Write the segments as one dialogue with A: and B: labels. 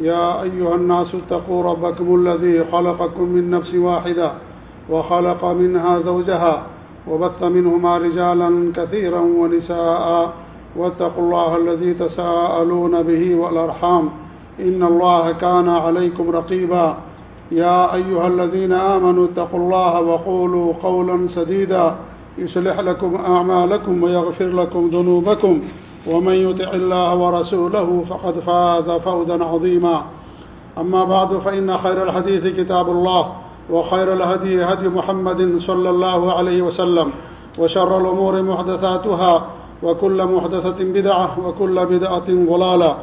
A: يا أيها الناس اتقوا ربكم الذي خلقكم من نفس واحدة وخلق منها زوجها وبث منهما رجالا كثيرا ونساء واتقوا الله الذي تساءلون به والأرحام إن الله كان عليكم رقيبا يا أيها الذين آمنوا اتقوا الله وقولوا قولا سديدا يصلح لكم أعمالكم ويغفر لكم ذنوبكم ومن يطع الله ورسوله فقد فاز فوزا عظيما. أما بعد، فإن خير الحديث كتاب الله، وخير الهدي هدي محمد صلى الله عليه وسلم، وشر الأمور محدثاتها، وكل محدثة بدعة، وكل بدعة ضلالة.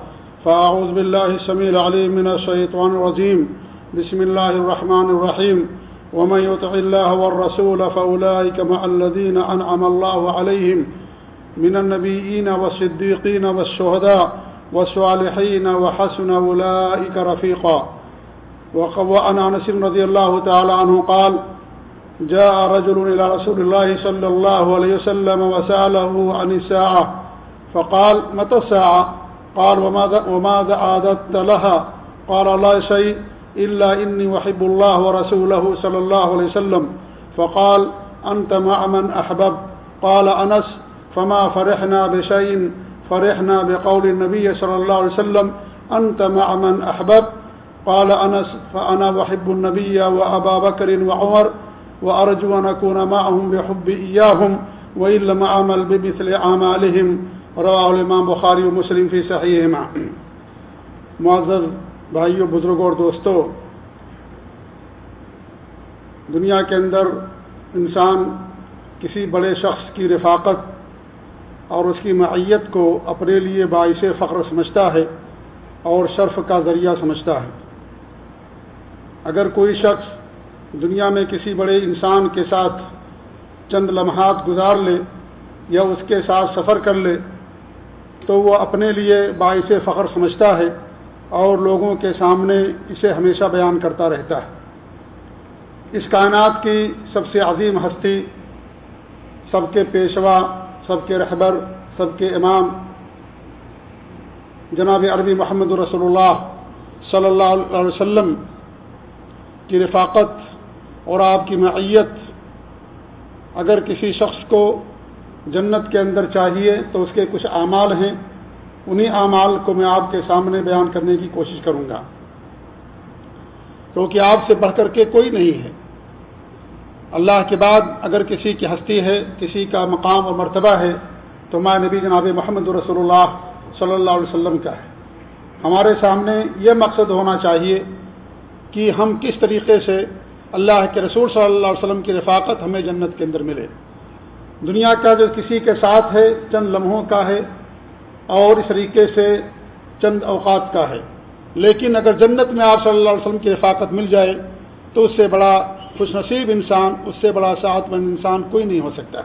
A: فأعوذ بالله السميع العليم من الشيطان الرجيم. بسم الله الرحمن الرحيم. ومن يطع الله والرسول فأولئك مع الذين أنعم الله عليهم من النبيين والصديقين والشهداء والصالحين وحسن أولئك رفيقا. وعن أنس رضي الله تعالى عنه قال جاء رجل إلى رسول الله صلى الله عليه وسلم وسأله عن الساعة. فقال متى الساعة؟ قال وماذا, وماذا عادت لها؟ قال لا شيء إلا إني وحب الله ورسوله صلى الله عليه وسلم. فقال أنت مع من أحبب قال أنس فما فرحنا بشيء، فرحنا بقول النبي صلى الله عليه وسلم، أنت مع من أحبب قال أنس، فأنا وحب النبي وأبا بكر وعمر، وأرجو أن أكون معهم بحب إياهم وإن لم أعمل بمثل أعمالهم. رواه الإمام بخاری و مسلم فی صحیح معزز بھائیوں بزرگوں اور دوستوں دنیا کے اندر انسان کسی بڑے شخص کی رفاقت اور اس کی معیت کو اپنے لیے باعث فخر سمجھتا ہے اور شرف کا ذریعہ سمجھتا ہے۔ اگر کوئی شخص دنیا میں کسی بڑے انسان کے ساتھ چند لمحات گزار لے یا اس کے ساتھ سفر کر لے، تو وہ اپنے لیے باعث فخر سمجھتا ہے اور لوگوں کے سامنے اسے ہمیشہ بیان کرتا رہتا ہے۔ اس کائنات کی سب سے عظیم ہستی، سب کے پیشوا سب کے رہبر، سب کے امام، جناب عربی محمد رسول اللہ صلی اللہ علیہ وسلم کی رفاقت اور آپ کی معیت۔ اگر کسی شخص کو جنت کے اندر چاہیے تو اس کے کچھ اعمال ہیں، انہی اعمال کو میں آپ کے سامنے بیان کرنے کی کوشش کروں گا۔ کیونکہ آپ سے بڑھ کر کے کوئی نہیں ہے۔ اللہ کے بعد اگر کسی کی ہستی ہے، کسی کا مقام اور مرتبہ ہے، تو ماں نبی جناب محمد رسول اللہ صلی اللہ علیہ وسلم کا ہے۔ ہمارے سامنے یہ مقصد ہونا چاہیے کہ ہم کس طریقے سے اللہ کے رسول صلی اللہ علیہ وسلم کی رفاقت ہمیں جنت کے اندر ملے۔ دنیا کا جو کسی کے ساتھ ہے، چند لمحوں کا ہے، اور اس طریقے سے چند اوقات کا ہے۔ لیکن اگر جنت میں آپ صلی اللہ علیہ وسلم کی رفاقت مل جائے، تو اس سے بڑا خوش نصیب انسان، اس سے بڑا صحت مند انسان کوئی نہیں ہو سکتا۔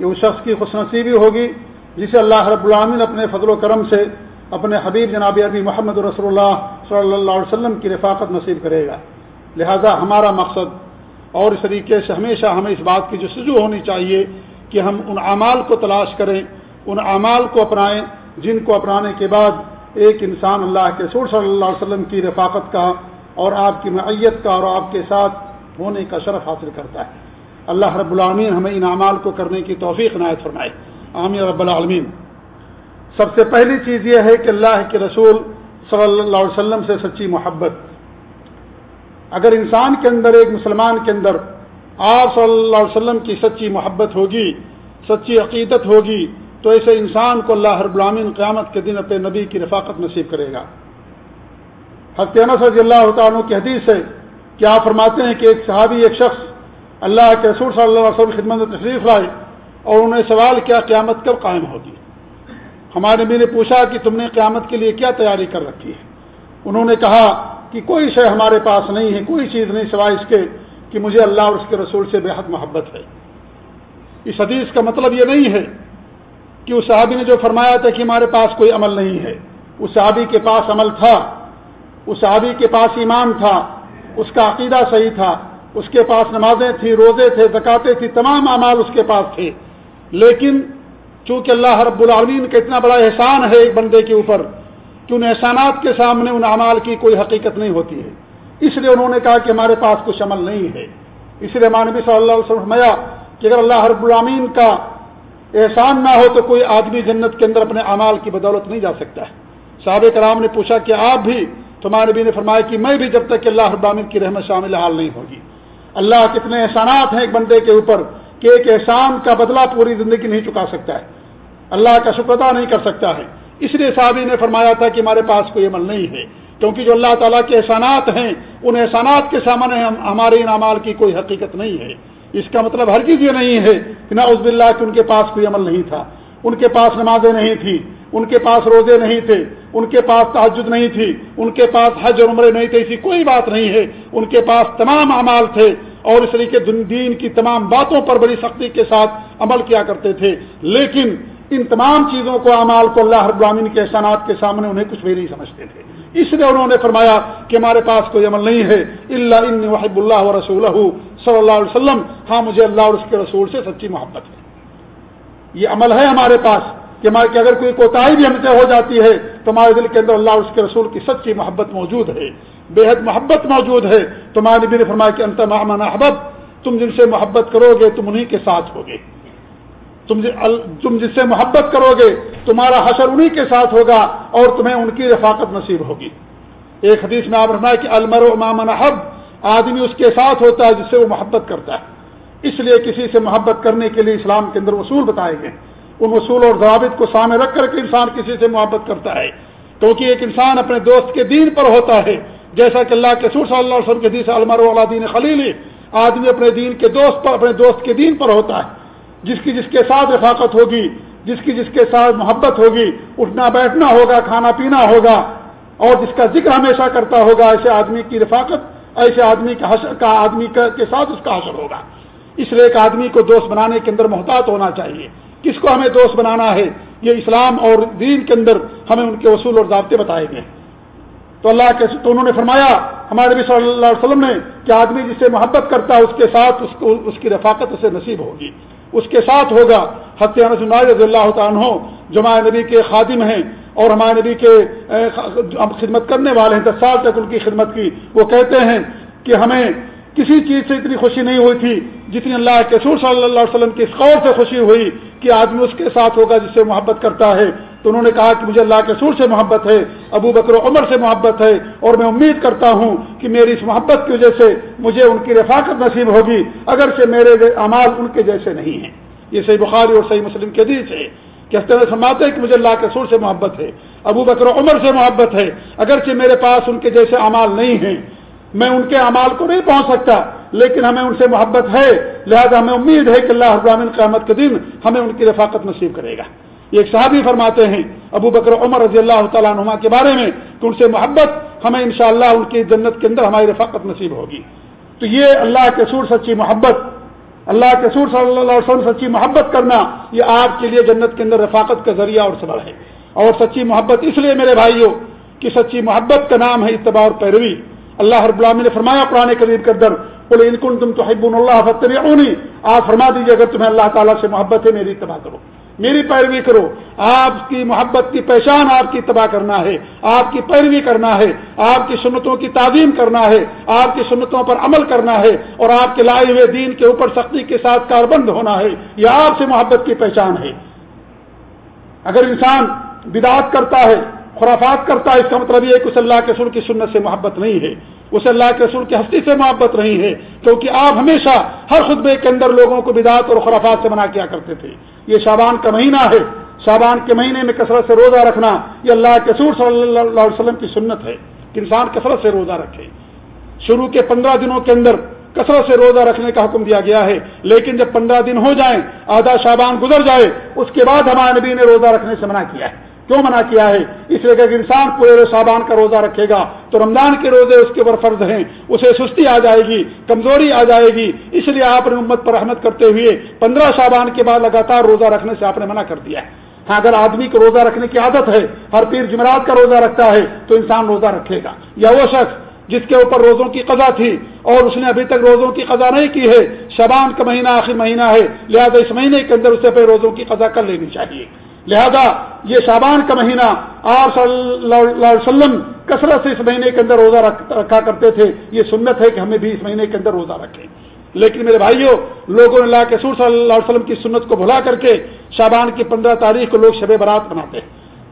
A: یہ اس شخص کی خوش نصیبی ہوگی جسے اللہ رب العامن اپنے فضل و کرم سے اپنے حبیب جناب عربی محمد رسول اللہ صلی اللہ علیہ وسلم کی رفاقت نصیب کرے گا۔ لہذا ہمارا مقصد اور اس طریقے سے ہمیشہ ہمیں اس بات کی جو سجو ہونی چاہیے کہ ہم ان اعمال کو تلاش کریں، ان اعمال کو اپنائیں، جن کو اپنانے کے بعد ایک انسان اللہ کے سور صلی اللہ علیہ وسلم کی رفاقت کا اور آپ کی معیت کا اور آپ کے ساتھ ہونے کا شرف حاصل کرتا ہے۔ اللہ رب العالمین ہمیں ان اعمال کو کرنے کی توفیق عنایت فرمائے۔ عامر رب العالمین۔ سب سے پہلی چیز یہ ہے کہ اللہ کے رسول صلی اللہ علیہ وسلم سے سچی محبت۔ اگر انسان کے اندر، ایک مسلمان کے اندر آپ صلی اللہ علیہ وسلم کی سچی محبت ہوگی، سچی عقیدت ہوگی، تو ایسے انسان کو اللہ رب العالمین قیامت کے دن اپنے نبی کی رفاقت نصیب کرے گا۔ حقیانت رضی اللہ تعالیٰ کی حدیث ہے کہ آپ فرماتے ہیں کہ ایک صحابی، ایک شخص اللہ کے رسول صلی اللہ علیہ وسلم خدمت میں تشریف لائے اور انہوں نے سوال کیا، قیامت کب قائم ہوگی؟ ہمارے نبی نے پوچھا کہ تم نے قیامت کے لیے کیا تیاری کر رکھی ہے؟ انہوں نے کہا کہ کوئی شے ہمارے پاس نہیں ہے، کوئی چیز نہیں سوائے اس کے کہ مجھے اللہ اور اس کے رسول سے بے حد محبت ہے۔ اس حدیث کا مطلب یہ نہیں ہے کہ اس صحابی نے جو فرمایا تھا کہ ہمارے پاس کوئی عمل نہیں ہے۔ اس صحابی کے پاس عمل تھا، اس صحابی کے پاس ایمان تھا۔ اس کا عقیدہ صحیح تھا، اس کے پاس نمازیں تھیں، روزے تھے، زکاتے تھی تمام اعمال اس کے پاس تھے۔ لیکن چونکہ اللہ رب العالمین کا اتنا بڑا احسان ہے ایک بندے کے اوپر، کہ ان احسانات کے سامنے ان اعمال کی کوئی حقیقت نہیں ہوتی ہے۔ اس لیے انہوں نے کہا کہ ہمارے پاس کچھ عمل نہیں ہے۔ اس لیے مانبی صلی اللہ علیہ وسلم کہ اگر اللہ رب العامین کا احسان نہ ہو تو کوئی آدمی جنت کے اندر اپنے اعمال کی بدولت نہیں جا سکتا ہے۔ صحابہ کرام نے پوچھا کہ آپ بھی تمہارے بھی نے فرمایا کہ میں بھی جب تک کہ اللہ ابامین کی رحمت شامل حال نہیں ہوگی۔ اللہ کتنے احسانات ہیں ایک بندے کے اوپر کہ ایک احسان کا بدلہ پوری زندگی نہیں چکا سکتا ہے۔ اللہ کا شکر ادا نہیں کر سکتا ہے۔ اس لیے صحابی نے فرمایا تھا کہ ہمارے پاس کوئی عمل نہیں ہے۔ کیونکہ جو اللہ تعالیٰ کے احسانات ہیں، ان احسانات کے سامنے ہمارے ان اعمال کی کوئی حقیقت نہیں ہے۔ اس کا مطلب ہر چیز یہ نہیں ہے کہ نہ عزب اللہ کہ ان کے پاس کوئی عمل نہیں تھا۔ ان کے پاس نمازیں نہیں تھیں، ان کے پاس روزے نہیں تھے، ان کے پاس تحجد نہیں تھی، ان کے پاس حج اور عمرے نہیں تھے، ایسی کوئی بات نہیں ہے۔ ان کے پاس تمام اعمال تھے اور اس طریقے دین کی تمام باتوں پر بڑی سختی کے ساتھ عمل کیا کرتے تھے۔ لیکن ان تمام چیزوں کو، اعمال کو اللہ ابراہین کے احسانات کے سامنے انہیں کچھ بھی نہیں سمجھتے تھے۔ اس لیے انہوں نے فرمایا کہ ہمارے پاس کوئی عمل نہیں ہے۔ اللہ ان وحب اللہ رسول صلی اللہ علیہ وسلم۔ ہاں مجھے اللہ اور اس کے رسول سے سچی محبت ہے۔ یہ عمل ہے ہمارے پاس کہ ہمارے اگر کوئی کوتاہی بھی ہم سے ہو جاتی ہے، تو ہمارے دل کے اندر اللہ اور اس کے رسول کی سچی محبت موجود ہے۔ بے حد محبت موجود ہے۔ تمہارے بھی نے فرمایا کہ انت محمد احبب، تم جن سے محبت کرو گے، تم انہیں کے ساتھ ہوگے۔ تم تم جس سے محبت کرو گے، تمہارا حشر انہی کے ساتھ ہوگا اور تمہیں ان کی رفاقت نصیب ہوگی۔ ایک حدیث میں آپ رہنا ہے کہ المر و مامن حب آدمی اس کے ساتھ ہوتا ہے جس سے وہ محبت کرتا ہے۔ اس لیے کسی سے محبت کرنے کے لیے اسلام کے اندر اصول بتائے گئے ان اصول اور ضوابط کو سامنے رکھ کر کے انسان کسی سے محبت کرتا ہے۔ کیونکہ ایک انسان اپنے دوست کے دین پر ہوتا ہے۔ جیسا کہ اللہ کے سور صلی اللہ علیہ وسلم کے حدیث المر دین خلیل، آدمی اپنے دین کے دوست پر، اپنے دوست کے دین پر ہوتا ہے۔ جس کی جس کے ساتھ رفاقت ہوگی، جس کی جس کے ساتھ محبت ہوگی، اٹھنا بیٹھنا ہوگا، کھانا پینا ہوگا، اور جس کا ذکر ہمیشہ کرتا ہوگا، ایسے آدمی کی رفاقت، ایسے آدمی کا حشر، کا آدمی کے ساتھ اس کا حشر ہوگا۔ اس لیے ایک آدمی کو دوست بنانے کے اندر محتاط ہونا چاہیے۔ کس کو ہمیں دوست بنانا ہے؟ یہ اسلام اور دین کے اندر ہمیں ان کے اصول اور ضابطے بتائے گئے۔ تو اللہ کے تو انہوں نے فرمایا، ہمارے نبی صلی اللہ علیہ وسلم نے کہ آدمی جس سے محبت کرتا ہے، اس کے ساتھ اس کو اس کی رفاقت اسے نصیب ہوگی۔ اس کے ساتھ ہوگا رضی اللہ تعالیٰ جو ہمارے نبی کے خادم ہیں اور ہمارے نبی کے خدمت کرنے والے ہیں، دس سال تک ان کی خدمت کی۔ وہ کہتے ہیں کہ ہمیں کسی چیز سے اتنی خوشی نہیں ہوئی تھی جتنی اللہ کے سور صلی اللہ علیہ وسلم کی اس قور سے خوشی ہوئی کہ آدمی اس کے ساتھ ہوگا جس سے محبت کرتا ہے، تو انہوں نے کہا کہ مجھے اللہ کے سور سے محبت ہے، ابو بکر و عمر سے محبت ہے، اور میں امید کرتا ہوں کہ میری اس محبت کی وجہ سے مجھے ان کی رفاقت نصیب ہوگی، اگرچہ میرے اعمال ان کے جیسے نہیں ہیں۔ یہ صحیح بخاری اور صحیح مسلم کے حدیث ہے کہ سماتے ہیں کہ مجھے اللہ کے سور سے محبت ہے، ابو بکر و عمر سے محبت ہے، اگرچہ میرے پاس ان کے جیسے اعمال نہیں ہیں، میں ان کے اعمال کو نہیں پہنچ سکتا لیکن ہمیں ان سے محبت ہے، لہذا ہمیں امید ہے کہ اللہ ابراہین قیامت کے دن ہمیں ان کی رفاقت نصیب کرے گا۔ یہ ایک صحابی فرماتے ہیں، ابو بکر عمر رضی اللہ تعالیٰ نما کے بارے میں، کہ ان سے محبت ہمیں انشاءاللہ ان کی جنت کے اندر ہماری رفاقت نصیب ہوگی۔ تو یہ اللہ کے سور سچی محبت، اللہ کے سور صلی اللہ علیہ وسلم سچی محبت کرنا، یہ آپ کے لیے جنت کے اندر رفاقت کا ذریعہ اور سبر ہے۔ اور سچی محبت اس لیے میرے بھائیوں، کہ سچی محبت کا نام ہے اتباع اور پیروی۔ اللہ رب العالمین نے فرمایا پرانے قریب کے اندر بولے انکن تم تو حب اللہ فتری آپ فرما دیجیے اگر تمہیں اللہ تعالیٰ سے محبت ہے، میری اتباع کرو۔ میری پیروی کرو۔ آپ کی محبت کی پہچان آپ کی تباہ کرنا ہے۔ آپ کی پیروی کرنا ہے۔ آپ کی سنتوں کی تعظیم کرنا ہے۔ آپ کی سنتوں پر عمل کرنا ہے۔ اور آپ کے لائے ہوئے دین کے اوپر سختی کے ساتھ کاربند ہونا ہے۔ یہ آپ سے محبت کی پہچان ہے۔ اگر انسان بدعت کرتا ہے خرافات کرتا ہے، اس کا مطلب یہ کہ اسے اللہ کے سر کی سنت سے محبت نہیں ہے۔ اسے اللہ کے سر کی ہستی سے محبت نہیں ہے۔ کیونکہ آپ ہمیشہ ہر خطبے کے اندر لوگوں کو بدعت اور خرافات سے منع کیا کرتے تھے۔ یہ شابان کا مہینہ ہے۔ شابان کے مہینے میں کثرت سے روزہ رکھنا یہ اللہ کے سور صلی اللہ علیہ وسلم کی سنت ہے۔ کہ انسان کثرت سے روزہ رکھے۔ شروع کے پندرہ دنوں کے اندر کثرت سے روزہ رکھنے کا حکم دیا گیا ہے۔ لیکن جب پندرہ دن ہو جائیں، آدھا شابان گزر جائے، اس کے بعد ہمارے نبی نے روزہ رکھنے سے منع کیا ہے۔ کیوں منع کیا ہے؟ اس لیے کہ انسان پورے صابان کا روزہ رکھے گا تو رمضان کے روزے اس کے اوپر فرض ہیں، اسے سستی آ جائے گی، کمزوری آ جائے گی۔ اس لیے آپ نے امت پر رحمت کرتے ہوئے پندرہ صابان کے بعد لگاتار روزہ رکھنے سے آپ نے منع کر دیا ہے۔ ہاں اگر آدمی کو روزہ رکھنے کی عادت ہے، ہر پیر جمعرات کا روزہ رکھتا ہے، تو انسان روزہ رکھے گا۔ یا وہ شخص جس کے اوپر روزوں کی قضا تھی اور اس نے ابھی تک روزوں کی قضا نہیں کی ہے شبان کا مہینہ آخر مہینہ ہے، لہذا اس مہینے کے اندر اسے پہ روزوں کی قضا کر لینی چاہیے۔ لہذا یہ شابان کا مہینہ آپ صلی اللہ علیہ وسلم کثرت سے اس مہینے کے اندر روزہ رکھا کرتے تھے، یہ سنت ہے کہ ہمیں بھی اس مہینے کے اندر روزہ رکھیں۔ لیکن میرے بھائیوں، لوگوں نے اللہ کے سور صلی اللہ علیہ وسلم کی سنت کو بھلا کر کے شابان کی پندرہ تاریخ کو لوگ شب برات بناتے ہیں۔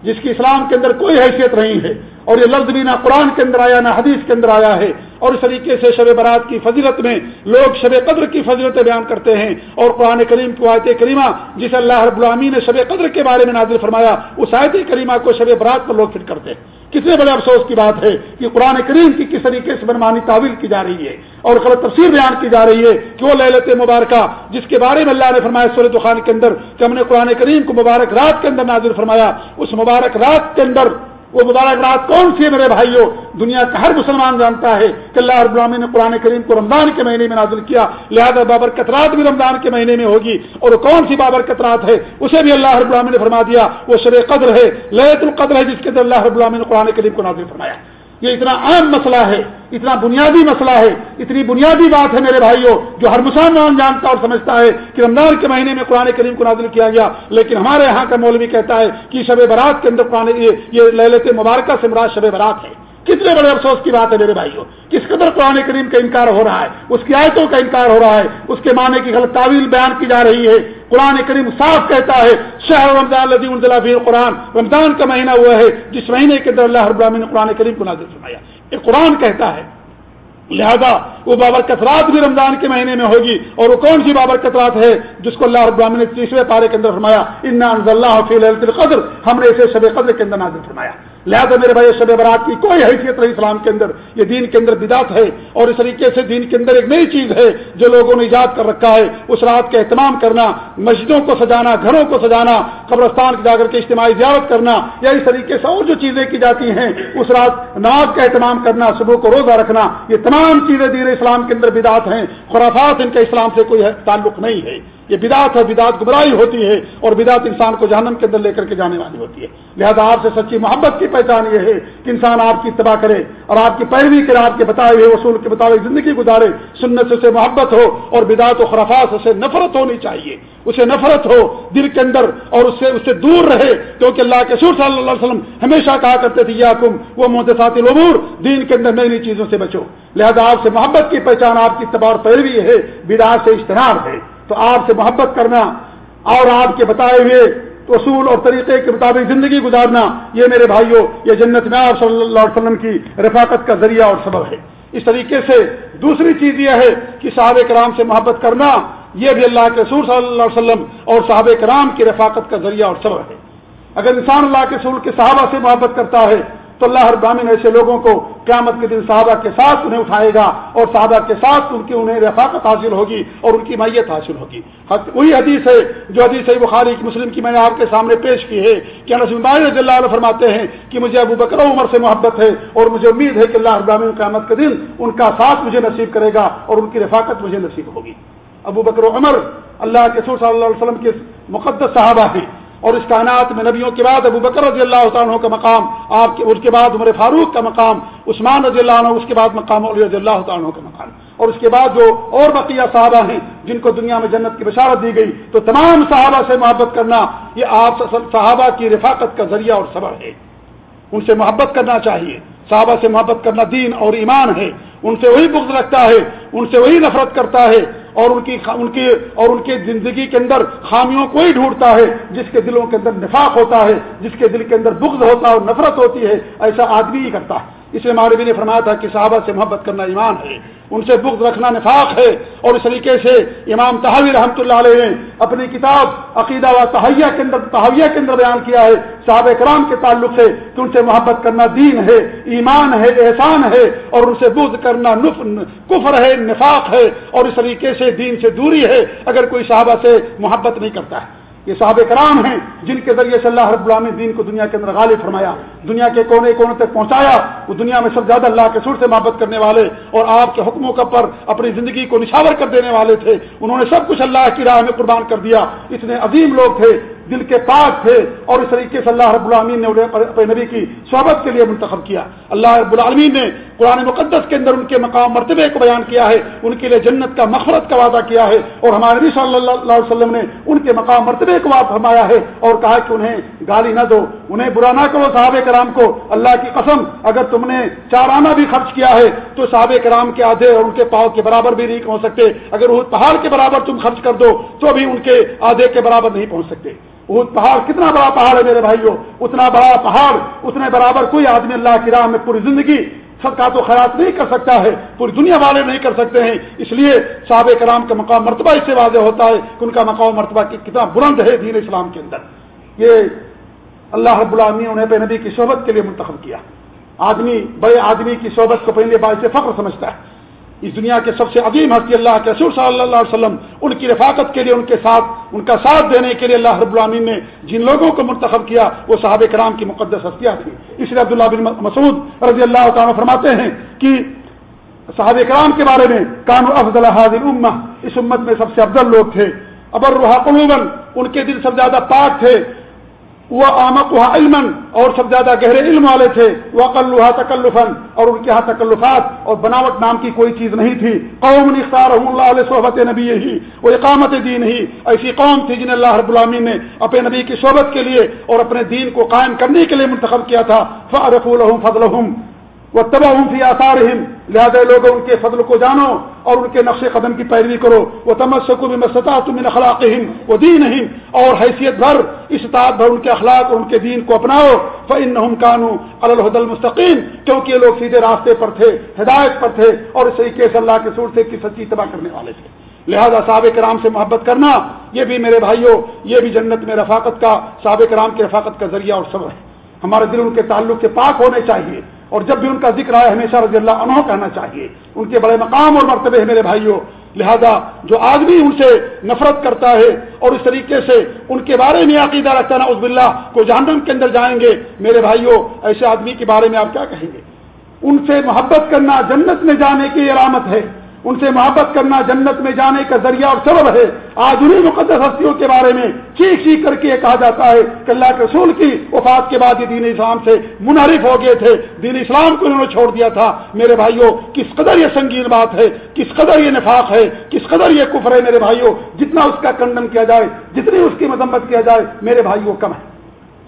A: جس کی اسلام کے اندر کوئی حیثیت نہیں ہے اور یہ لفظ بھی نہ قرآن کے اندر آیا نہ حدیث کے اندر آیا ہے اور اس طریقے سے شب برات کی فضیلت میں لوگ شب قدر کی فضیلتیں بیان کرتے ہیں اور قرآن کریم کی آیت کریمہ جس اللہ رب العامی نے شب قدر کے بارے میں نازل فرمایا، اس آیت کریمہ کو شب برات پر لوگ فٹ کرتے ہیں۔ کتنے بڑے افسوس کی بات ہے کہ قرآن کریم کی کس طریقے سے منمانی تعویل کی جا رہی ہے اور غلط تفسیر بیان کی جا رہی ہے کہ وہ لہلت مبارکہ جس کے بارے میں اللہ نے فرمایا سورت خان کے اندر کہ ہم نے قرآن کریم کو مبارک رات کے اندر نازل فرمایا، اس مبارک رات کے اندر وہ مبارک رات کون سی ہے میرے بھائیوں دنیا کا ہر مسلمان جانتا ہے کہ اللہ رب العالمین نے قرآن کریم کو رمضان کے مہینے میں نازل کیا، لہذا بابر کترات بھی رمضان کے مہینے میں ہوگی، اور وہ کون سی بابر کترات ہے؟ اسے بھی اللہ رب العالمین نے فرما دیا، وہ شب قدر ہے لہت القدر ہے، جس کے اندر اللہ رب العالمین نے قرآن کریم کو نازل فرمایا۔ یہ اتنا عام مسئلہ ہے، اتنا بنیادی مسئلہ ہے، اتنی بنیادی بات ہے میرے بھائیوں، جو ہر مسلمان جانتا اور سمجھتا ہے کہ رمضان کے مہینے میں قرآن کریم کو نازل کیا گیا، لیکن ہمارے یہاں کا مولوی کہتا ہے کہ شب برات کے اندر قرآن یہ للت مبارکہ سے مراد شب برات ہے۔ کتنے بڑے افسوس کی بات ہے میرے بھائیوں، کس قدر قرآن کریم کا انکار ہو رہا ہے، اس کی آیتوں کا انکار ہو رہا ہے، اس کے معنی کی غلط تعویل بیان کی جا رہی ہے۔ قرآن کریم صاف کہتا ہے، شہر رمضان الدین قرآن رمضان کا مہینہ ہوا ہے، جس مہینے کے اندر اللہ رب نے قرآن کریم کو نازل فرمایا۔ یہ قرآن کہتا ہے۔ لہذا وہ بابر کثرات بھی رمضان کے مہینے میں ہوگی، اور وہ کون سی بابر کثرات ہے جس کو اللہ رب نے تیسرے پارے کے اندر فرمایا اللہ فی القدر ہم نے اسے شب قدر کے اندر نازل فرمایا۔ لہذا میرے بھائی شب برات کی کوئی حیثیت نہیں اسلام کے اندر، یہ دین کے اندر بدات ہے اور اس طریقے سے دین کے اندر ایک نئی چیز ہے جو لوگوں نے ایجاد کر رکھا ہے۔ اس رات کا اہتمام کرنا، مسجدوں کو سجانا، گھروں کو سجانا، قبرستان جا کر کے اجتماعی زیارت کرنا، یا اس طریقے سے اور جو چیزیں کی جاتی ہیں، اس رات نماز کا اہتمام کرنا، صبح کو روزہ رکھنا، یہ تمام چیزیں دین اسلام کے اندر بدات ہیں۔ خرافات ان کا اسلام سے کوئی تعلق نہیں ہے۔ یہ بدات ہے بدات گمراہی ہوتی ہے اور بدات انسان کو جہنم کے اندر لے کر کے جانے والی ہوتی ہے۔ لہذا آپ سے سچی محبت کی پہچان یہ ہے کہ انسان آپ کی اتباع کرے اور آپ کی پیروی کرے، آپ کے بتائے ہوئے اصول کے مطابق زندگی گزارے۔ سنت سے محبت ہو اور بدات و خرافات سے نفرت ہونی چاہیے۔ اسے نفرت ہو، دل کے اندر اور اس سے اس سے دور رہے۔ کیونکہ اللہ کے سور صلی اللہ علیہ وسلم ہمیشہ کہا کرتے تھے یا کم وہ محتساتی العبور دین کے اندر نئی نئی چیزوں سے بچو۔ لہذا آپ سے محبت کی پہچان، آپ کی اتباع اور پیروی ہے۔ بداعت سے اشتہار ہے۔ تو آپ سے محبت کرنا اور آپ کے بتائے ہوئے اصول اور طریقے کے مطابق زندگی گزارنا، یہ میرے بھائیوں، یہ جنت میں آپ صلی اللہ علیہ وسلم کی رفاقت کا ذریعہ اور سبب ہے۔ اس طریقے سے دوسری چیز یہ ہے کہ صحابہ کرام سے محبت کرنا، یہ بھی اللہ کے سور صلی اللہ علیہ وسلم اور صحابہ کرام کی رفاقت کا ذریعہ اور سبب ہے۔ اگر انسان اللہ کے سور کے صحابہ سے محبت کرتا ہے تو اللہ ابامن ایسے لوگوں کو قیامت کے دن صحابہ کے ساتھ انہیں اٹھائے گا اور صحابہ کے ساتھ ان کی انہیں رفاقت حاصل ہوگی اور ان کی میت حاصل ہوگی۔ وہی حدیث ہے جو حدیث ہے بخاری مسلم کی میں نے آپ کے سامنے پیش کی ہے کہ رضی اللہ علیہ فرماتے ہیں کہ مجھے ابو بکر عمر سے محبت ہے اور مجھے امید ہے کہ اللہ ابامن قیامت کے دن ان کا ساتھ مجھے نصیب کرے گا اور ان کی رفاقت مجھے نصیب ہوگی۔ ابو بکر عمر اللہ کے سور صلی اللہ علیہ وسلم کے مقدس صحابہ ہیں۔ اور اس کائنات میں نبیوں کے بعد ابو بکر رضی اللہ عنہ کا مقام، آپ کے، اس کے بعد عمر فاروق کا مقام، عثمان رضی اللہ عنہ، اس کے بعد مقام علی رضی اللہ عنہ کا مقام۔ اور اس کے بعد جو اور بقیہ صحابہ ہیں، جن کو دنیا میں جنت کی بشارت دی گئی، تو تمام صحابہ سے محبت کرنا، یہ آپ صحابہ کی رفاقت کا ذریعہ اور صبر ہے۔ ان سے محبت کرنا چاہیے۔ صحابہ سے محبت کرنا دین اور ایمان ہے۔ ان سے وہی بغض رکھتا ہے، ان سے وہی نفرت کرتا ہے۔ اور ان کی ان کی اور ان کی زندگی کے اندر خامیوں کو ہی ڈھونڈتا ہے، جس کے دلوں کے اندر نفاق ہوتا ہے، جس کے دل کے اندر بغض ہوتا ہے اور نفرت ہوتی ہے، ایسا آدمی ہی کرتا ہے۔ اس لیے نے فرمایا تھا کہ صحابہ سے محبت کرنا ایمان ہے، ان سے بغض رکھنا نفاق ہے، اور اس طریقے سے امام تحوی رحمۃ اللہ علیہ نے اپنی کتاب عقیدہ و تحیہ کے اندر تحویہ کے اندر بیان کیا ہے۔ صحابہ کرام کے تعلق سے کہ ان سے محبت کرنا دین ہے، ایمان ہے، احسان ہے، اور ان سے بغض کرنا کفر ہے، نفاق ہے، اور اس طریقے سے دین سے دوری ہے۔ اگر کوئی صحابہ سے محبت نہیں کرتا ہے۔ یہ صحابہ کرام ہیں جن کے ذریعے سے اللہ رب العالمین دین کو دنیا کے اندر غالب فرمایا، دنیا کے کونے کونے تک پہنچایا، وہ دنیا میں سب زیادہ اللہ کے سر سے محبت کرنے والے اور آپ کے حکموں کا پر اپنی زندگی کو نشاور کر دینے والے تھے۔ انہوں نے سب کچھ اللہ کی راہ میں قربان کر دیا۔ اتنے عظیم لوگ تھے۔ دل کے پاک تھے اور اس طریقے سے اللہ رب العالمین نے انہیں اپنے نبی کی صحبت کے لیے منتخب کیا۔ اللہ رب العالمین نے قرآن مقدس کے اندر ان کے مقام مرتبے کو بیان کیا ہے، ان کے لیے جنت کا مخرت کا وعدہ کیا ہے اور ہمارے نبی صلی اللہ علیہ وسلم نے ان کے مقام مرتبے کو وعدہ فرمایا ہے اور کہا کہ انہیں گالی نہ دو، انہیں برا نہ کرو صحابہ کرام کو۔ اللہ کی قسم، اگر تم نے چارانہ بھی خرچ کیا ہے تو صحابہ کرام کے آدھے اور ان کے پاؤں کے برابر بھی نہیں پہنچ سکتے۔ اگر وہ پہاڑ کے برابر تم خرچ کر دو تو بھی ان کے آدھے کے برابر نہیں پہنچ سکتے۔ وہ پہاڑ، کتنا بڑا پہاڑ ہے میرے بھائیوں اتنا بڑا پہاڑ، اتنے برابر کوئی آدمی اللہ کی راہ میں پوری زندگی سب کا تو خیرات نہیں کر سکتا ہے، پوری دنیا والے نہیں کر سکتے ہیں۔ اس لیے صحابہ کرام کا مقام مرتبہ اس سے واضح ہوتا ہے کہ ان کا مقام مرتبہ کتنا بلند ہے دین اسلام کے اندر۔ یہ اللہ رب العالمین انہیں پہ نبی کی صحبت کے لیے منتخب کیا۔ آدمی، بڑے آدمی کی صحبت کو پہلے باعث فخر سمجھتا ہے۔ اس دنیا کے سب سے عظیم ہستی اللہ کے رسول صلی اللہ علیہ وسلم، ان کی رفاقت کے لیے، ان کے ساتھ، ان کا ساتھ دینے کے لیے اللہ رب العامین نے جن لوگوں کو منتخب کیا، وہ صحاب کرام کی مقدس ہستیاں تھیں۔ اس لیے عبداللہ بن مسعود رضی اللہ تعالیٰ فرماتے ہیں کہ صحاب کرام کے بارے میں کان افضل حاضر امہ اس امت میں سب سے افضل لوگ تھے۔ ابر قلوبن ان کے دل سب زیادہ پاک تھے۔ وہ آمک علم اور سب زیادہ گہرے علم والے تھے وہ کلوہا تکلفن اور ان کے یہاں تکلفات، اور بناوٹ نام کی کوئی چیز نہیں تھی۔ قوم نختار اللہ علیہ صحبت نبی ہی وہ اقامت دین ہی، ایسی قوم تھی جنہیں اللہ رب العالمین نے اپنے نبی کی صحبت کے لیے اور اپنے دین کو قائم کرنے کے لیے منتخب کیا تھا۔ فارف الحم فضل وہ تباہ فی آثار لہٰذا لوگ ان کے فضل کو جانو اور ان کے نقش قدم کی پیروی کرو. وہ تمسکو بھی مستا تم ان اخلاق وہ دین اور حیثیت بھر استاد بھر ان کے اخلاق اور ان کے دین کو اپناؤ. فن کانو الحد المستقیم کیونکہ یہ لوگ سیدھے راستے پر تھے، ہدایت پر تھے، اور اس طریقے سے اللہ کے سور سے کی سچی تباہ کرنے والے تھے. لہذا صحابہ کرام سے محبت کرنا، یہ بھی میرے بھائیوں، یہ بھی جنت میں رفاقت کا، صحابہ کرام کی رفاقت کا ذریعہ اور صبر ہے. ہمارے دل ان کے تعلق سے پاک ہونے چاہیے. اور جب بھی ان کا ذکر آئے، ہمیشہ رضی اللہ عنہ کہنا چاہیے۔ ان کے بڑے مقام اور مرتبے ہیں میرے بھائیوں لہذا جو آدمی ان سے نفرت کرتا ہے اور اس طریقے سے ان کے بارے میں عقیدہ رکھتا نا عزب اللہ کو جہنم کے اندر جائیں گے۔ میرے بھائیوں ایسے آدمی کے بارے میں آپ کیا کہیں گے؟ ان سے محبت کرنا جنت میں جانے کی علامت ہے۔ ان سے محبت کرنا جنت میں جانے کا ذریعہ اور سبب ہے آج انہیں مقدس ہستیوں کے بارے میں چیخ چیخ کر کے یہ کہا جاتا ہے کہ اللہ کے رسول کی وفات کے بعد یہ دین اسلام سے منحرف ہو گئے تھے۔ دین اسلام کو انہوں نے چھوڑ دیا تھا۔ میرے بھائیوں، کس قدر یہ سنگین بات ہے، کس قدر یہ نفاق ہے، کس قدر یہ کفر ہے میرے بھائیوں، جتنا اس کا کنڈن کیا جائے، جتنی اس کی مذمت کیا جائے، میرے بھائیوں، کم ہے۔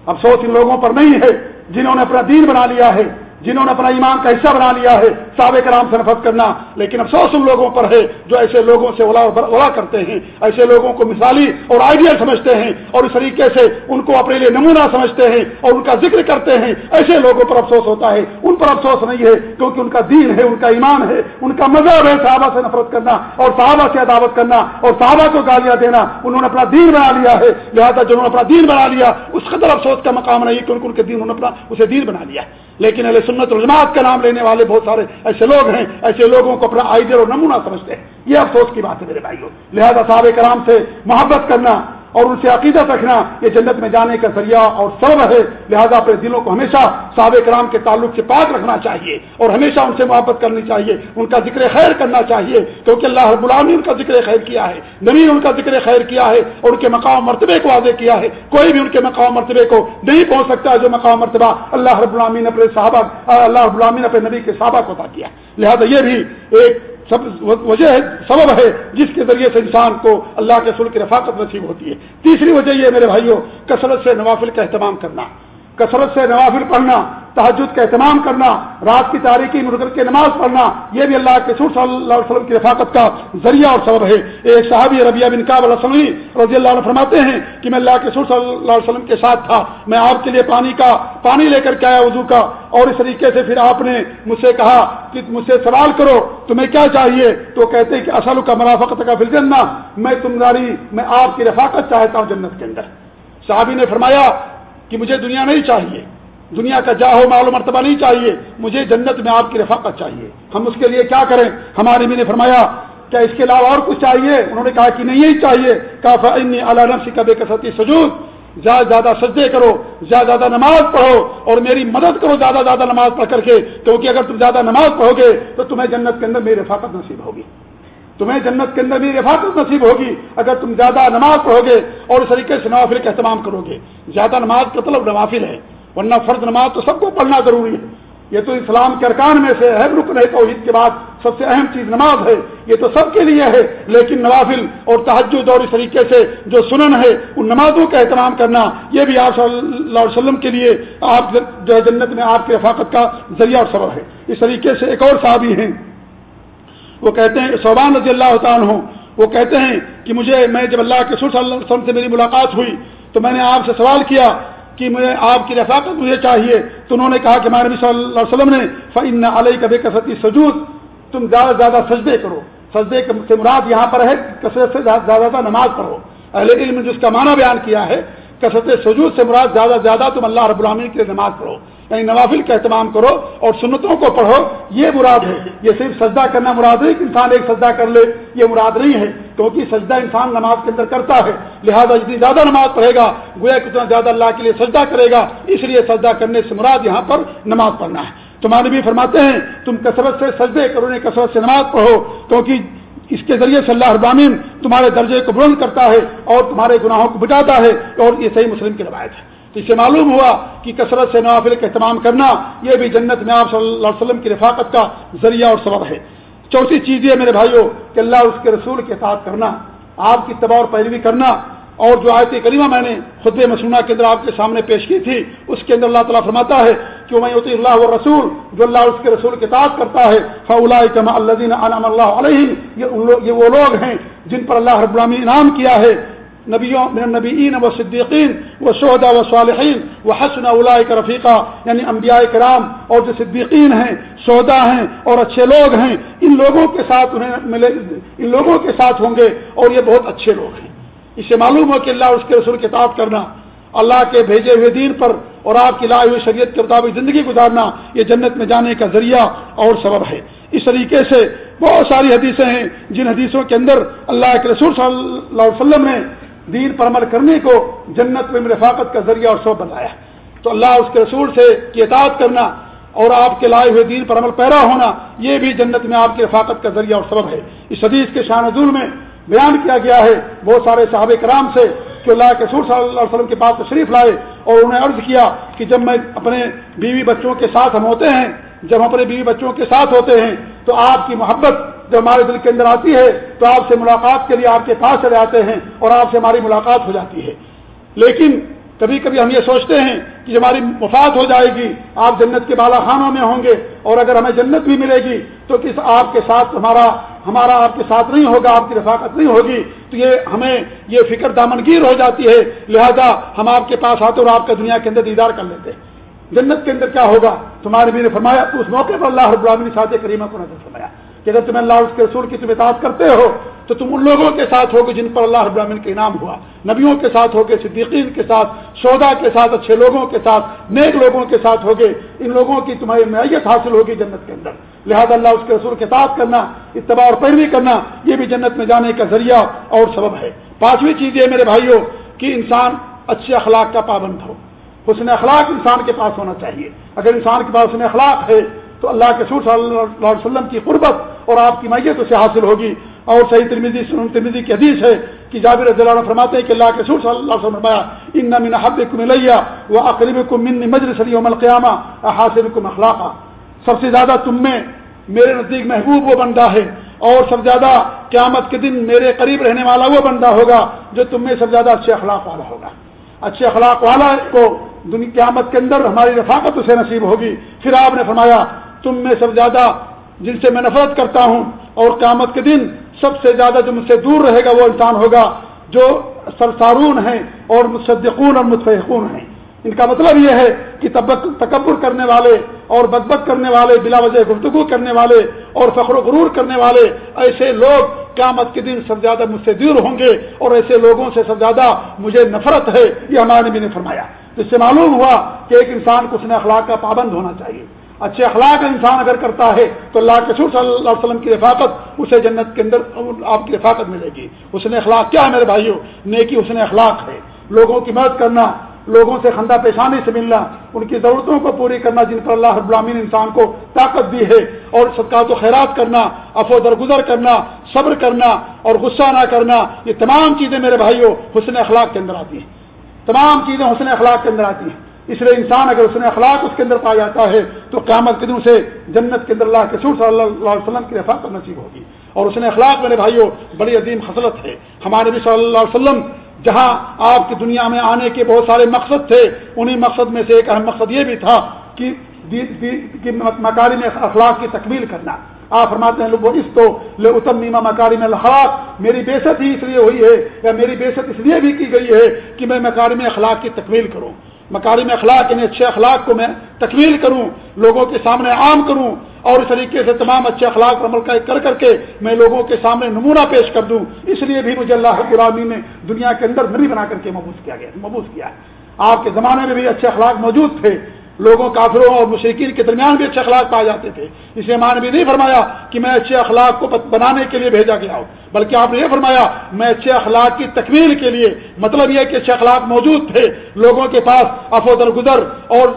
A: افسوس ان لوگوں پر نہیں ہے جنہوں نے اپنا دین بنا لیا ہے۔ جنہوں نے اپنا ایمان کا حصہ بنا لیا ہے سابق کرام سے نفرت کرنا۔ لیکن افسوس ان لوگوں پر ہے جو ایسے لوگوں سے اولا کرتے ہیں، ایسے لوگوں کو مثالی اور آئیڈیل سمجھتے ہیں اور اس طریقے سے ان کو اپنے لیے نمونہ سمجھتے ہیں اور ان کا ذکر کرتے ہیں۔ ایسے لوگوں پر افسوس ہوتا ہے۔ ان پر افسوس نہیں ہے کیونکہ ان کا دین ہے، ان کا ایمان ہے، ان کا مذہب ہے صحابہ سے نفرت کرنا اور صحابہ سے عداوت کرنا اور صحابہ کو گالیاں دینا۔ انہوں نے اپنا دین بنا لیا ہے۔ لہٰذا جنہوں نے اپنا دین بنا لیا، اس قدر افسوس کا مقام نہیں کیونکہ ان کے دین، انہوں نے اپنا، اسے دین بنا لیا لیکن علیہ سنت الجماعت کا نام لینے والے بہت سارے ایسے لوگ ہیں، ایسے لوگوں کو اپنا آئیڈیل اور نمونہ سمجھتے ہیں۔ یہ افسوس کی بات ہے میرے بھائیوں لہذا صحابہ کرام سے محبت کرنا اور ان سے عقیدت رکھنا یہ جنت میں جانے کا ذریعہ اور سبب ہے۔ لہذا اپنے دلوں کو ہمیشہ صحابہ کرام کے تعلق سے پاک رکھنا چاہیے اور ہمیشہ ان سے محبت کرنی چاہیے، ان کا ذکر خیر کرنا چاہیے۔ کیونکہ اللہ رب العالمین ان کا ذکر خیر کیا ہے، نبی ان کا ذکر خیر کیا ہے اور ان کے مقام مرتبے کو واضح کیا ہے۔ کوئی بھی ان کے مقام مرتبے کو نہیں پہنچ سکتا جو مقام مرتبہ اللہ رب العالمین اپنے صحابہ، اللہ رب العالمین اپنے نبی کے صحابہ کو عطا کیا لہذا یہ بھی ایک سب وجہ ہے، سبب ہے جس کے ذریعے سے انسان کو اللہ کے سل کی رفاقت نصیب ہوتی ہے۔ تیسری وجہ یہ میرے بھائیوں، کثرت سے نوافل کا اہتمام کرنا۔ کثرت سے نوافل پڑھنا تحجد کا اہتمام کرنا، رات کی تاریخی مرغل کے نماز پڑھنا، یہ بھی اللہ کے سور صلی اللہ علیہ وسلم کی رفاقت کا ذریعہ اور سبب ہے۔ ایک صحابی ربیہ بن کاب علیہ رضی اللہ عنہ فرماتے ہیں کہ میں اللہ کے سور صلی اللہ علیہ وسلم کے ساتھ تھا، میں آپ کے لیے پانی کا، پانی لے کر کے آیا وضو کا۔ اور اس طریقے سے پھر آپ نے مجھ سے کہا کہ مجھ سے سوال کرو، تمہیں کیا چاہیے؟ تو کہتے ہیں کہ اصل کا مرافقت کا فل جنہ میں تمہاری، میں آپ کی رفاقت چاہتا ہوں جنت کے اندر۔ صحابی نے فرمایا کہ مجھے دنیا نہیں چاہیے۔ دنیا کا جاہو معلوم مرتبہ نہیں چاہیے۔ مجھے جنت میں آپ کی رفاقت چاہیے۔ ہم اس کے لیے کیا کریں؟ ہمارے بھی نے فرمایا کیا اس کے علاوہ اور کچھ چاہیے؟ انہوں نے کہا کہ نہیں، یہی چاہیے۔ کافا علام سے کبھی کستی سجود زیادہ زیادہ سجدے کرو، زیادہ زیادہ نماز پڑھو اور میری مدد کرو زیادہ زیادہ نماز پڑھ کر کے۔ کیونکہ اگر تم زیادہ نماز پڑھو گے تو تمہیں جنت کے اندر میری رفاقت نصیب ہوگی۔ تمہیں جنت کے اندر بھی رفاقت نصیب ہوگی اگر تم زیادہ نماز پڑھو گے اور اس طریقے سے نوافل کا اہتمام کرو گے۔ زیادہ نماز کا طلب نوافل ہے، ورنہ فرض نماز تو سب کو پڑھنا ضروری ہے۔ یہ تو اسلام کے ارکان میں سے اہم رکن ہے، توحید کے بعد سب سے اہم چیز نماز ہے۔ یہ تو سب کے لیے ہے، لیکن نوافل اور تحجد اور اس طریقے سے جو سنن ہے، ان نمازوں کا اہتمام کرنا، یہ بھی آپ صلی اللہ علیہ وسلم کے لیے آپ جو ہے جنت میں آپ کی رفاقت کا ذریعہ اور سبب ہے۔ اس طریقے سے ایک اور صحابی ہیں وہ کہتے ہیں، صوبان رضی اللہ تعالیٰ ہوں وہ کہتے ہیں کہ مجھے، میں جب اللہ کے سر صلی اللہ علیہ وسلم سے میری ملاقات ہوئی، تو میں نے آپ سے سوال کیا کہ مجھے، آپ کی رفاقت مجھے چاہیے۔ تو انہوں نے کہا کہ ہمارے نبی صلی اللہ علیہ وسلم نے فن علیہ کبھی کثرتی سجود تم زیادہ سے زیادہ سجدے کرو۔ سجدے سے مراد یہاں پر ہے کثرت سے زیادہ زیادہ نماز پڑھو۔ اہل علم نے جس کا معنی بیان کیا ہے، کثرت سجود سے مراد زیادہ سے زیادہ تم اللہ رب العالمین کے لیے نماز پڑھو۔ یعنی نوافل کا اہتمام کرو اور سنتوں کو پڑھو، یہ مراد ہے۔ یہ صرف سجدہ کرنا مراد ہے کہ انسان ایک سجدہ کر لے، یہ مراد نہیں ہے۔ کیونکہ سجدہ انسان نماز کے اندر کرتا ہے۔ لہذا جتنی زیادہ نماز پڑھے گا، گویا کتنا زیادہ اللہ کے لیے سجدہ کرے گا۔ اس لیے سجدہ کرنے سے مراد یہاں پر نماز پڑھنا ہے۔ تمہارے بھی فرماتے ہیں، تم کثرت سے سجدے کرو نہیں کثرت سے نماز پڑھو۔ کیونکہ اس کے ذریعے سے اللہ ابامین تمہارے درجے کو بلند کرتا ہے اور تمہارے گناہوں کو بٹاتا ہے اور یہ صحیح مسلم کی روایت ہے۔ تو اسے معلوم ہوا کہ کثرت سے نوافل کا اہتمام کرنا یہ بھی جنت میں آپ صلی اللہ علیہ وسلم کی رفاقت کا ذریعہ اور سبب ہے۔ چوتھی چیز یہ میرے بھائیوں کہ اللہ اس کے رسول کے ساتھ کرنا، آپ کی تباہ اور پیروی کرنا اور جو آیت کریمہ میں نے خود مسنہ کے اندر آپ کے سامنے پیش کی تھی، اس کے اندر اللہ تعالیٰ فرماتا ہے کہ میں ہوتی اللہ رسول جو اللہ اس کے رسول کے ساتھ کرتا ہے فلاح کما اللہ اللہ علیہ یہ وہ لوگ ہیں جن پر اللہ رب العامی انعام کیا ہے۔ نبیوں نبیین و صدیقین و شہدا و صالحین و حسن کا رفیقہ یعنی انبیاء کرام اور جو صدیقین ہیں شہدا ہیں اور اچھے لوگ ہیں، ان لوگوں کے ساتھ انہیں ملے، ان لوگوں کے ساتھ ہوں گے اور یہ بہت اچھے لوگ ہیں۔ اسے معلوم ہو کہ اللہ اس کے رسول کے کرنا، اللہ کے بھیجے ہوئے دین پر اور آپ کی لائے ہوئی شریعت کے مطابق زندگی گزارنا، یہ جنت میں جانے کا ذریعہ اور سبب ہے۔ اس طریقے سے بہت ساری حدیثیں ہیں، جن حدیثوں کے اندر اللہ کے رسول صلی اللہ علیہ وسلم نے دین پر عمل کرنے کو جنت میں رفاقت کا ذریعہ اور سبب بنایا تو اللہ اس کے رسول سے کی اطاعت کرنا اور آپ کے لائے ہوئے دین پر عمل پیرا ہونا، یہ بھی جنت میں آپ کی رفاقت کا ذریعہ اور سبب ہے۔ اس حدیث کے شان عزول میں بیان کیا گیا ہے بہت سارے صحابہ کرام سے کہ اللہ کے سور صلی اللہ علیہ وسلم کے پاس تشریف لائے اور انہیں عرض کیا کہ جب میں اپنے بیوی بچوں کے ساتھ ہم ہوتے ہیں، جب ہم اپنے بیوی بچوں کے ساتھ ہوتے ہیں، تو آپ کی محبت جب ہمارے دل کے اندر آتی ہے تو آپ سے ملاقات کے لیے آپ کے پاس چلے آتے ہیں اور آپ سے ہماری ملاقات ہو جاتی ہے۔ لیکن کبھی کبھی ہم یہ سوچتے ہیں کہ ہماری مفاد ہو جائے گی، آپ جنت کے بالا خانوں میں ہوں گے اور اگر ہمیں جنت بھی ملے گی تو کس آپ کے ساتھ ہمارا ہمارا آپ کے ساتھ نہیں ہوگا، آپ کی رفاقت نہیں ہوگی، تو یہ ہمیں یہ فکر دامنگیر ہو جاتی ہے۔ لہذا ہم آپ کے پاس آتے اور آپ کا دنیا کے اندر دیدار کر لیتے جنت کے اندر کیا ہوگا؟ تمہارے بھی نے فرمایا، تو اس موقع پر اللہ رب العالمین ساتھ کریمہ کو نظر فرمایا۔ کہ اگر تمہیں اللہ اس کے رسول کی تم اطاعت کرتے ہو، تو تم ان لوگوں کے ساتھ ہوگے جن پر اللہ ابراہین کا انعام ہوا۔ نبیوں کے ساتھ ہوگے، صدیقین کے ساتھ سودا کے ساتھ، اچھے لوگوں کے ساتھ، نیک لوگوں کے ساتھ ہوگے۔ ان لوگوں کی تمہاری معیت حاصل ہوگی جنت کے اندر۔ لہذا اللہ اس کے رسول کے ساتھ کرنا، اتباع اور پیروی کرنا، یہ بھی جنت میں جانے کا ذریعہ اور سبب ہے۔ پانچویں چیز یہ میرے بھائیوں کہ انسان اچھے اخلاق کا پابند ہو۔ حسن اخلاق انسان کے پاس ہونا چاہیے۔ اگر انسان کے پاس حسن اخلاق ہے، تو اللہ کے سور صلی اللہ علیہ وسلم کی قربت اور آپ کی میت اسے حاصل ہوگی۔ اور صحیح ترمیزی ترمیزی کی حدیث ہے کہ جابر رضی اللہ عنہ فرماتے ہیں کہ اللہ کے سور صلی اللہ علیہ وسلم فرمایا، ان من حب کو ملیا وہ اقریب کو من مجر سلی عمل قیامہ حاصل اخلاقہ سب سے زیادہ تم میں میرے نزدیک محبوب وہ بندہ ہے، اور سب زیادہ قیامت کے دن میرے قریب رہنے والا وہ بندہ ہوگا جو تم میں سب زیادہ اچھے اخلاق والا ہوگا۔ اچھے اخلاق والا کو دنیا قیامت کے اندر ہماری رفاقت اسے نصیب ہوگی۔ پھر آپ نے فرمایا، تم میں سب زیادہ جن سے میں نفرت کرتا ہوں اور قیامت کے دن سب سے زیادہ جو مجھ سے دور رہے گا وہ انسان ہوگا جو سرسارون ہیں اور مصدقون اور متفقون ہیں۔ ان کا مطلب یہ ہے کہ تکبر کرنے والے اور بدبت کرنے والے، بلا وجہ گفتگو کرنے والے اور فخر و غرور کرنے والے، ایسے لوگ قیامت کے دن سب زیادہ مجھ سے دور ہوں گے اور ایسے لوگوں سے سب زیادہ مجھے نفرت ہے، یہ ہمارے نبی نے فرمایا۔ اس سے معلوم ہوا کہ ایک انسان کو اس نے اخلاق کا پابند ہونا چاہیے۔ اچھے اخلاق انسان اگر کرتا ہے، تو اللہ کے سور صلی اللہ علیہ وسلم کی رفاقت اسے جنت کے اندر آپ کی رفاقت ملے گی۔ اس نے اخلاق کیا ہے میرے بھائیوں نیکی اس نے اخلاق ہے۔ لوگوں کی مدد کرنا، لوگوں سے خندہ پیشانی سے ملنا، ان کی ضرورتوں کو پوری کرنا جن پر اللہ العالمین انسان کو طاقت دی ہے۔ اور صدقات و خیرات کرنا افو درگزر کرنا، صبر کرنا اور غصہ نہ کرنا، یہ تمام چیزیں میرے بھائیوں حسن اخلاق کے اندر آتی ہیں۔ تمام چیزیں حسن اخلاق کے اندر آتی ہیں۔ اس لیے انسان اگر حسن اخلاق اس کے اندر پایا جاتا ہے، تو قیامت کے دن سے جنت کے اندر اللہ کے سور صلی اللہ علیہ وسلم کی رفاقت نصیب ہوگی۔ اور اس نے اخلاق میرے بھائیوں بڑی عظیم خصلت ہے۔ ہمارے نبی صلی اللہ علیہ وسلم، جہاں آپ کی دنیا میں آنے کے بہت سارے مقصد تھے، انہی مقصد میں سے ایک اہم مقصد یہ بھی تھا کہ مکاری میں اخلاق کی تکمیل کرنا۔ آپ فرماتے ہیں اس تو لے اتم نیما مکاری میں اخلاق میری بےست ہی اس لیے ہوئی ہے، یا میری بےست اس لیے بھی کی گئی ہے کہ میں مکاری میں اخلاق کی تکمیل کروں۔ مکاری میں اخلاق یعنی اچھے اخلاق کو میں تکمیل کروں، لوگوں کے سامنے عام کروں اور اس طریقے سے تمام اچھے اخلاق پر عمل کر کر کے میں لوگوں کے سامنے نمونہ پیش کر دوں۔ اس لیے بھی مجھے اللہ غلامی نے دنیا کے اندر نبی بنا کر کے مبوس کیا گیا، مبوس کیا۔ ہے آپ کے زمانے میں بھی اچھے اخلاق موجود تھے۔ لوگوں کافروں اور مشرقین کے درمیان بھی اچھے اخلاق پائے جاتے تھے۔ اسے مان بھی نہیں فرمایا کہ میں اچھے اخلاق کو بنانے کے لیے بھیجا گیا ہوں، بلکہ آپ نے یہ فرمایا، میں اچھے اخلاق کی تکمیل کے لیے مطلب یہ کہ اچھے اخلاق موجود تھے، لوگوں کے پاس افودر گزر اور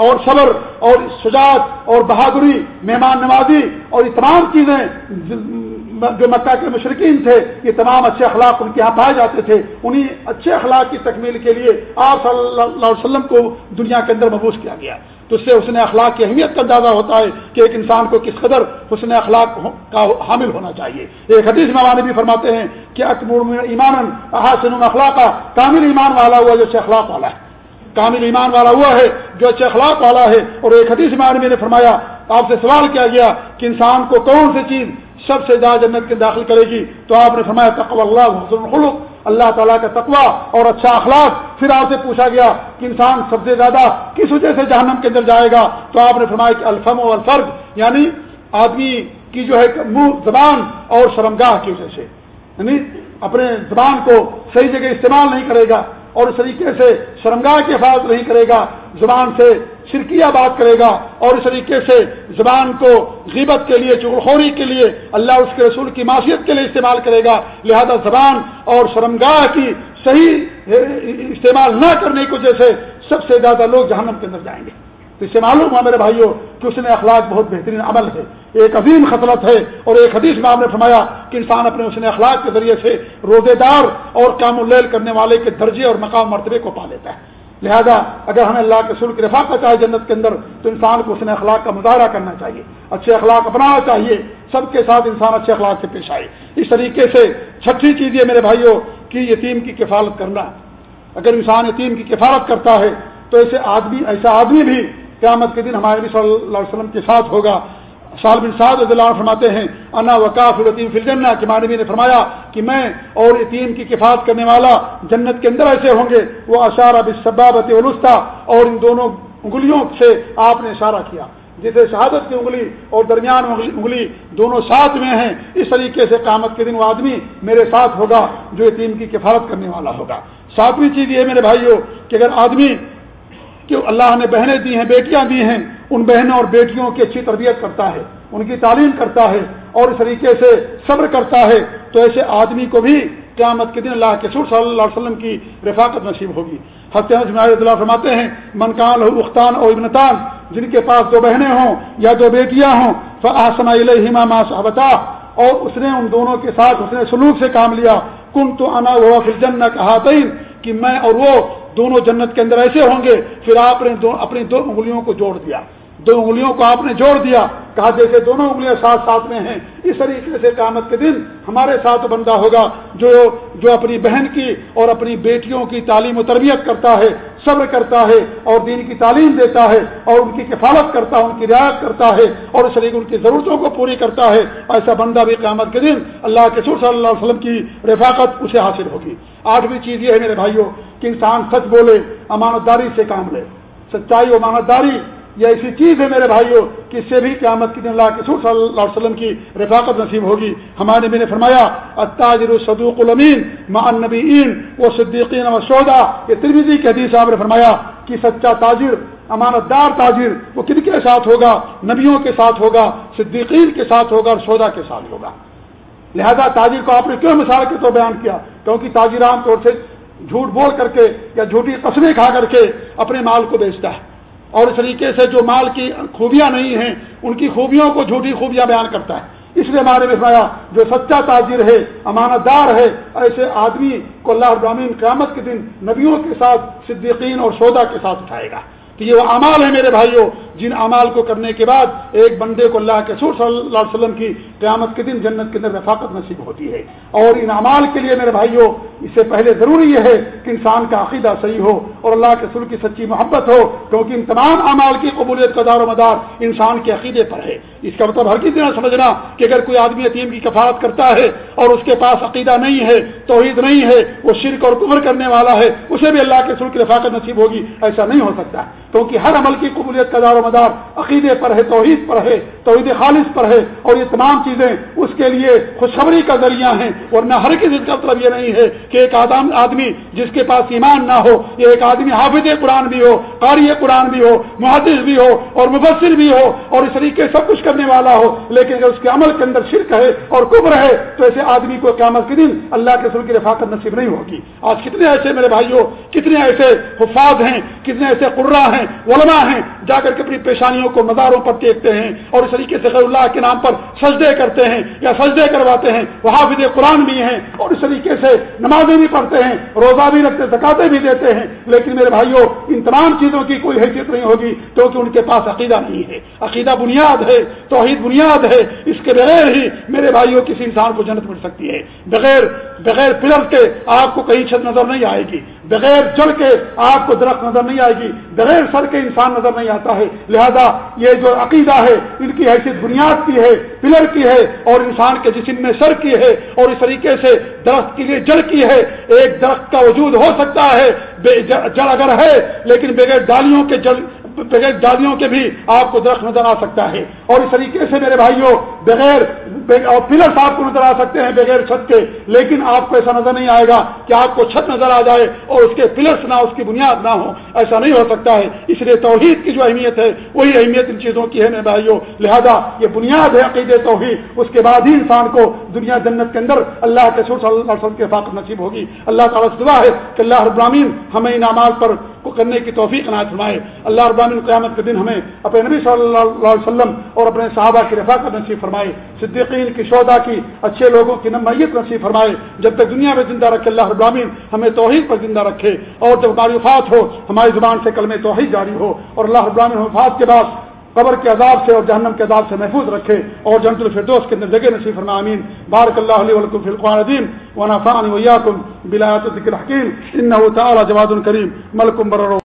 A: اور صبر اور شجاعت اور بہادری، مہمان نوازی اور یہ تمام چیزیں جو مکہ کے مشرقین تھے، یہ تمام اچھے اخلاق ان کے یہاں پائے جاتے تھے۔ انہیں اچھے اخلاق کی تکمیل کے لیے آپ صلی اللہ علیہ وسلم کو دنیا کے اندر مبوس کیا گیا۔ تو اس سے حسن اخلاق کی اہمیت کا اندازہ ہوتا ہے کہ ایک انسان کو کس قدر حسن اخلاق کا حامل ہونا چاہیے۔ ایک حدیث میں بھی فرماتے ہیں کہ اکمر ایمان احسن اخلاق کا کامل ایمان والا ہوا جیسے اخلاق والا ہے۔ کامل ایمان والا ہوا ہے جو اچھے اخلاق والا ہے۔ اور ایک حدیث میں نے فرمایا، آپ سے سوال کیا گیا کہ انسان کو کون سی چیز سب سے زیادہ جنت کے داخل کرے گی۔ تو آپ نے فرمایا، تقوی اللہ، حسن الخلق، اللہ تعالیٰ کا تقوی اور اچھا اخلاق۔ پھر آپ سے پوچھا گیا کہ انسان سب سے زیادہ کس وجہ سے جہنم کے اندر جائے گا؟ تو آپ نے فرمایا کہ الفم و الفرد یعنی آدمی کی جو ہے منہ، زبان اور شرمگاہ کی وجہ سے یعنی اپنے زبان کو صحیح جگہ استعمال نہیں کرے گا اور اس طریقے سے شرمگاہ کی حفاظت نہیں کرے گا۔ زبان سے شرکیہ بات کرے گا اور اس طریقے سے زبان کو غیبت کے لیے، چغلخوری کے لیے اللہ اس کے رسول کی معاشیت کے لیے استعمال کرے گا۔ لہذا زبان اور شرمگاہ کی صحیح استعمال نہ کرنے کی وجہ سے سب سے زیادہ لوگ جہنم کے اندر جائیں گے۔ تو اسے معلوم ہوا میرے بھائیوں کہ اس نے اخلاق بہت بہترین عمل ہے۔ ایک عظیم خطرت ہے اور ایک حدیث میں آپ نے فرمایا کہ انسان اپنے اس نے اخلاق کے ذریعے سے روزے دار اور کام اللیل کرنے والے کے درجے اور مقام مرتبے کو پا لیتا ہے۔ لہذا اگر ہمیں اللہ کے سر کی رفاقت چاہے جنت کے اندر، تو انسان کو اس نے اخلاق کا مظاہرہ کرنا چاہیے، اچھے اخلاق اپنانا چاہیے، سب کے ساتھ انسان اچھے اخلاق سے پیش آئے۔ اس طریقے سے چھٹی چیز یہ میرے بھائیوں کی یتیم کی کفالت کرنا۔ اگر انسان یتیم کی کفالت کرتا ہے، تو ایسے آدمی، ایسا آدمی بھی قیامت کے دن ہمارے نبی صلی اللہ علیہ وسلم کے ساتھ ہوگا۔ سال بن سعد رضی اللہ فرماتے ہیں، انا وقاف الطیم فلجنہ کے مانوی نے فرمایا کہ میں اور یتیم کی کفات کرنے والا جنت کے اندر ایسے ہوں گے۔ وہ اشارہ بصبابت السطا اور ان دونوں انگلیوں سے آپ نے اشارہ کیا۔ جسے شہادت کی انگلی اور درمیان انگلی دونوں ساتھ میں ہیں، اس طریقے سے قیامت کے دن وہ آدمی میرے ساتھ ہوگا جو یتیم کی کفالت کرنے والا ہوگا۔ ساتویں چیز یہ میرے بھائیوں کہ اگر آدمی، کہ اللہ نے بہنیں دی ہیں، بیٹیاں دی ہیں ان بہنوں اور بیٹیوں کی اچھی تربیت کرتا ہے، ان کی تعلیم کرتا ہے اور اس طریقے سے صبر کرتا ہے، تو ایسے آدمی کو بھی قیامت کے دن اللہ کے سور صلی اللہ علیہ وسلم کی رفاقت نصیب ہوگی۔ اللہ فرماتے ہیں منکان اختان اور ابنتان جن کے پاس دو بہنیں ہوں یا دو بیٹیاں ہوں فآسما ما صحبتا۔ اور اس نے ان دونوں کے ساتھ اس نے سلوک سے کام لیا۔ کن تو انا وہ پھر جن کہ میں اور وہ دونوں جنت کے اندر ایسے ہوں گے، پھر آپ نے اپنی دو انگلیوں کو جوڑ دیا۔ دو انگلیوں کو آپ نے جوڑ دیا، کہا جیسے دونوں انگلیاں ساتھ ساتھ میں ہیں، اس طریقے سے قیامت کے دن ہمارے ساتھ بندہ ہوگا جو جو اپنی بہن کی اور اپنی بیٹیوں کی تعلیم و تربیت کرتا ہے، صبر کرتا ہے، اور دین کی تعلیم دیتا ہے، اور ان کی کفالت کرتا ہے ان کی رعایت کرتا ہے، اور اس طریقے ان کی ضرورتوں کو پوری کرتا ہے۔ ایسا بندہ بھی قیامت کے دن اللہ کے سور صلی اللہ علیہ وسلم کی رفاقت اسے حاصل ہوگی۔ آٹھویں چیز یہ ہے میرے بھائیوں کہ انسان سچ بولے امانت داری سے کام لے۔ سچائی و امانت داری یہ ایسی چیز ہے میرے بھائیوں کہ اس سے بھی قیامت کی دن اللہ کے صلی اللہ علیہ وسلم کی رفاقت نصیب ہوگی۔ ہمارے نبی نے فرمایا اتاجر صدوق المین مان نبی و صدیقین و سودا یہ ترمیزی کے حدیث صاحب نے فرمایا کہ سچا تاجر امانت دار تاجر، وہ کن کے ساتھ ہوگا؟ نبیوں کے ساتھ ہوگا، صدیقین کے ساتھ ہوگا اور سودا کے ساتھ ہوگا۔ لہذا تاجر کو آپ نے کیوں مثال کے طور بیان کیا؟ کیونکہ تاجر عام طور سے جھوٹ بول کر کے یا جھوٹی قسمیں کھا کر کے اپنے مال کو بیچتا ہے۔ اور اس طریقے سے جو مال کی خوبیاں نہیں ہیں، ان کی خوبیوں کو جھوٹی خوبیاں بیان کرتا ہے۔ اس لیے ہمارے فرمایا، جو سچا تاجر ہے، امانت دار ہے، ایسے آدمی کو اللہ ابراہین قیامت کے دن نبیوں کے ساتھ، صدیقین اور سودا کے ساتھ اٹھائے گا۔ تو یہ وہ امال ہے میرے بھائیوں جن امال کو کرنے کے بعد ایک بندے کو اللہ کے سور صلی اللہ علیہ وسلم کی قیامت کے دن جنت کے اندر رفاقت نصیب ہوتی ہے۔ اور ان امال کے لیے میرے بھائیوں اس سے پہلے ضروری یہ ہے کہ انسان کا عقیدہ صحیح ہو اور اللہ کے سر کی سچی محبت ہو، کیونکہ ان تمام امال کی قبولیت کا دار و مدار انسان کے عقیدے پر ہے۔ اس کا مطلب ہر کسی نہ سمجھنا کہ اگر کوئی آدمی یتیم کی کفالت کرتا ہے اور اس کے پاس عقیدہ نہیں ہے، توحید نہیں ہے، وہ شرک اور کمر کرنے والا ہے، اسے بھی اللہ کے سر کی رفاقت نصیب ہوگی، ایسا نہیں ہو سکتا۔ کیونکہ ہر عمل کی قبولیت کا دار و مدار عقیدے پر ہے، توحید پر ہے، توحید خالص پر ہے، اور یہ تمام چیزیں اس کے لیے خوشخبری کا ذریعہ ہیں۔ اور نہ ہر کسی کا مطلب یہ نہیں ہے کہ ایک آدمی جس کے پاس ایمان نہ ہو یہ ایک آدمی حافظ قرآن بھی ہو، قاری قرآن بھی ہو، محدث بھی ہو، اور مبصر بھی ہو، اور اس طریقے سب کچھ کرنے والا ہو، لیکن اگر اس کے عمل کے اندر شرک ہے اور کبر ہے، تو ایسے آدمی کو قیامت کے دن اللہ کے سر کی رفاقت نصیب نہیں ہوگی۔ آج کتنے ایسے میرے بھائیوں، کتنے ایسے حفاظ ہیں، کتنے ایسے قرا ہیں ہیں، علماء ہیں، جا کر کے اپنی پیشانیوں کو مزاروں پر دیکھتے ہیں اور اس طریقے سے غیر اللہ کے نام پر سجدے کرتے ہیں یا سجدے کرواتے ہیں، وہ حافظ قرآن بھی ہیں اور اس طریقے سے نمازیں بھی پڑھتے ہیں، روزہ بھی رکھتے زکاتے بھی دیتے ہیں۔ لیکن میرے بھائیوں، ان تمام چیزوں کی کوئی حیثیت نہیں ہوگی کیونکہ ان کے پاس عقیدہ نہیں ہے۔ عقیدہ بنیاد ہے، توحید بنیاد ہے۔ اس کے بغیر ہی میرے بھائیوں، کسی انسان کو جنت مل سکتی ہے۔ بغیر بغیر پلر کے آپ کو کہیں چھت نظر نہیں آئے گی۔ بغیر جڑ کے آپ کو درخت نظر نہیں آئے گی، بغیر سر کے انسان نظر نہیں آتا ہے۔ لہذا یہ جو عقیدہ ہے، ان کی حیثیت بنیاد کی ہے، پلر کی ہے، اور انسان کے جسم میں سر کی ہے، اور اس طریقے سے درخت کے لیے جڑ کی ہے۔ ایک درخت کا وجود ہو سکتا ہے جڑ اگر ہے، لیکن بغیر ڈالیوں کے جڑ بغیر ڈالیوں کے بھی آپ کو درخت نظر آ سکتا ہے۔ اور اس طریقے سے میرے بھائیوں، بغیر اور پلرس آپ کو نظر آ سکتے ہیں بغیر چھت کے، لیکن آپ کو ایسا نظر نہیں آئے گا کہ آپ کو چھت نظر آ جائے اور اس کے پلرس نہ، اس کی بنیاد نہ ہو۔ ایسا نہیں ہو سکتا ہے۔ اس لیے توحید کی جو اہمیت ہے، وہی اہمیت ان چیزوں کی ہے میرے بھائیوں۔ لہذا یہ بنیاد ہے عقید توحید۔ اس کے بعد ہی انسان کو دنیا جنت کے اندر اللہ کے سر صلی اللہ علیہ وسلم کے فاقت نصیب ہوگی۔ اللہ تعالیٰ سے دعا ہے کہ اللہ ابراہین ہمیں انعامات پر کو کرنے کی توفیق نہ فرمائے۔ اللہ ابراہین قیامت کے دن ہمیں اپنے نبی صلی اللہ علیہ وسلم اور اپنے صحابہ کی رفاقت نصیب فرمائے، صدیقین کی شودا کی، اچھے لوگوں کی نمائیت نصیب فرمائے۔ جب تک دنیا میں زندہ رکھے اللہ ابراہین ہمیں توحید پر زندہ رکھے۔ اور جب ہماری وفات ہو، ہماری زبان سے کل میں توحید جاری ہو اور اللہ ابراہین وفات کے بعد قبر کے عذاب سے اور جہنم کے عذاب سے محفوظ رکھے اور جنت الفردوس کے اندر جگہ نصیب فرما امین بارک اللہ علیہ ولکم فی القرآن عظیم ونفعني وإياكم بلایات ذکر حکیم انه تعالی جواد کریم۔ ملکم برر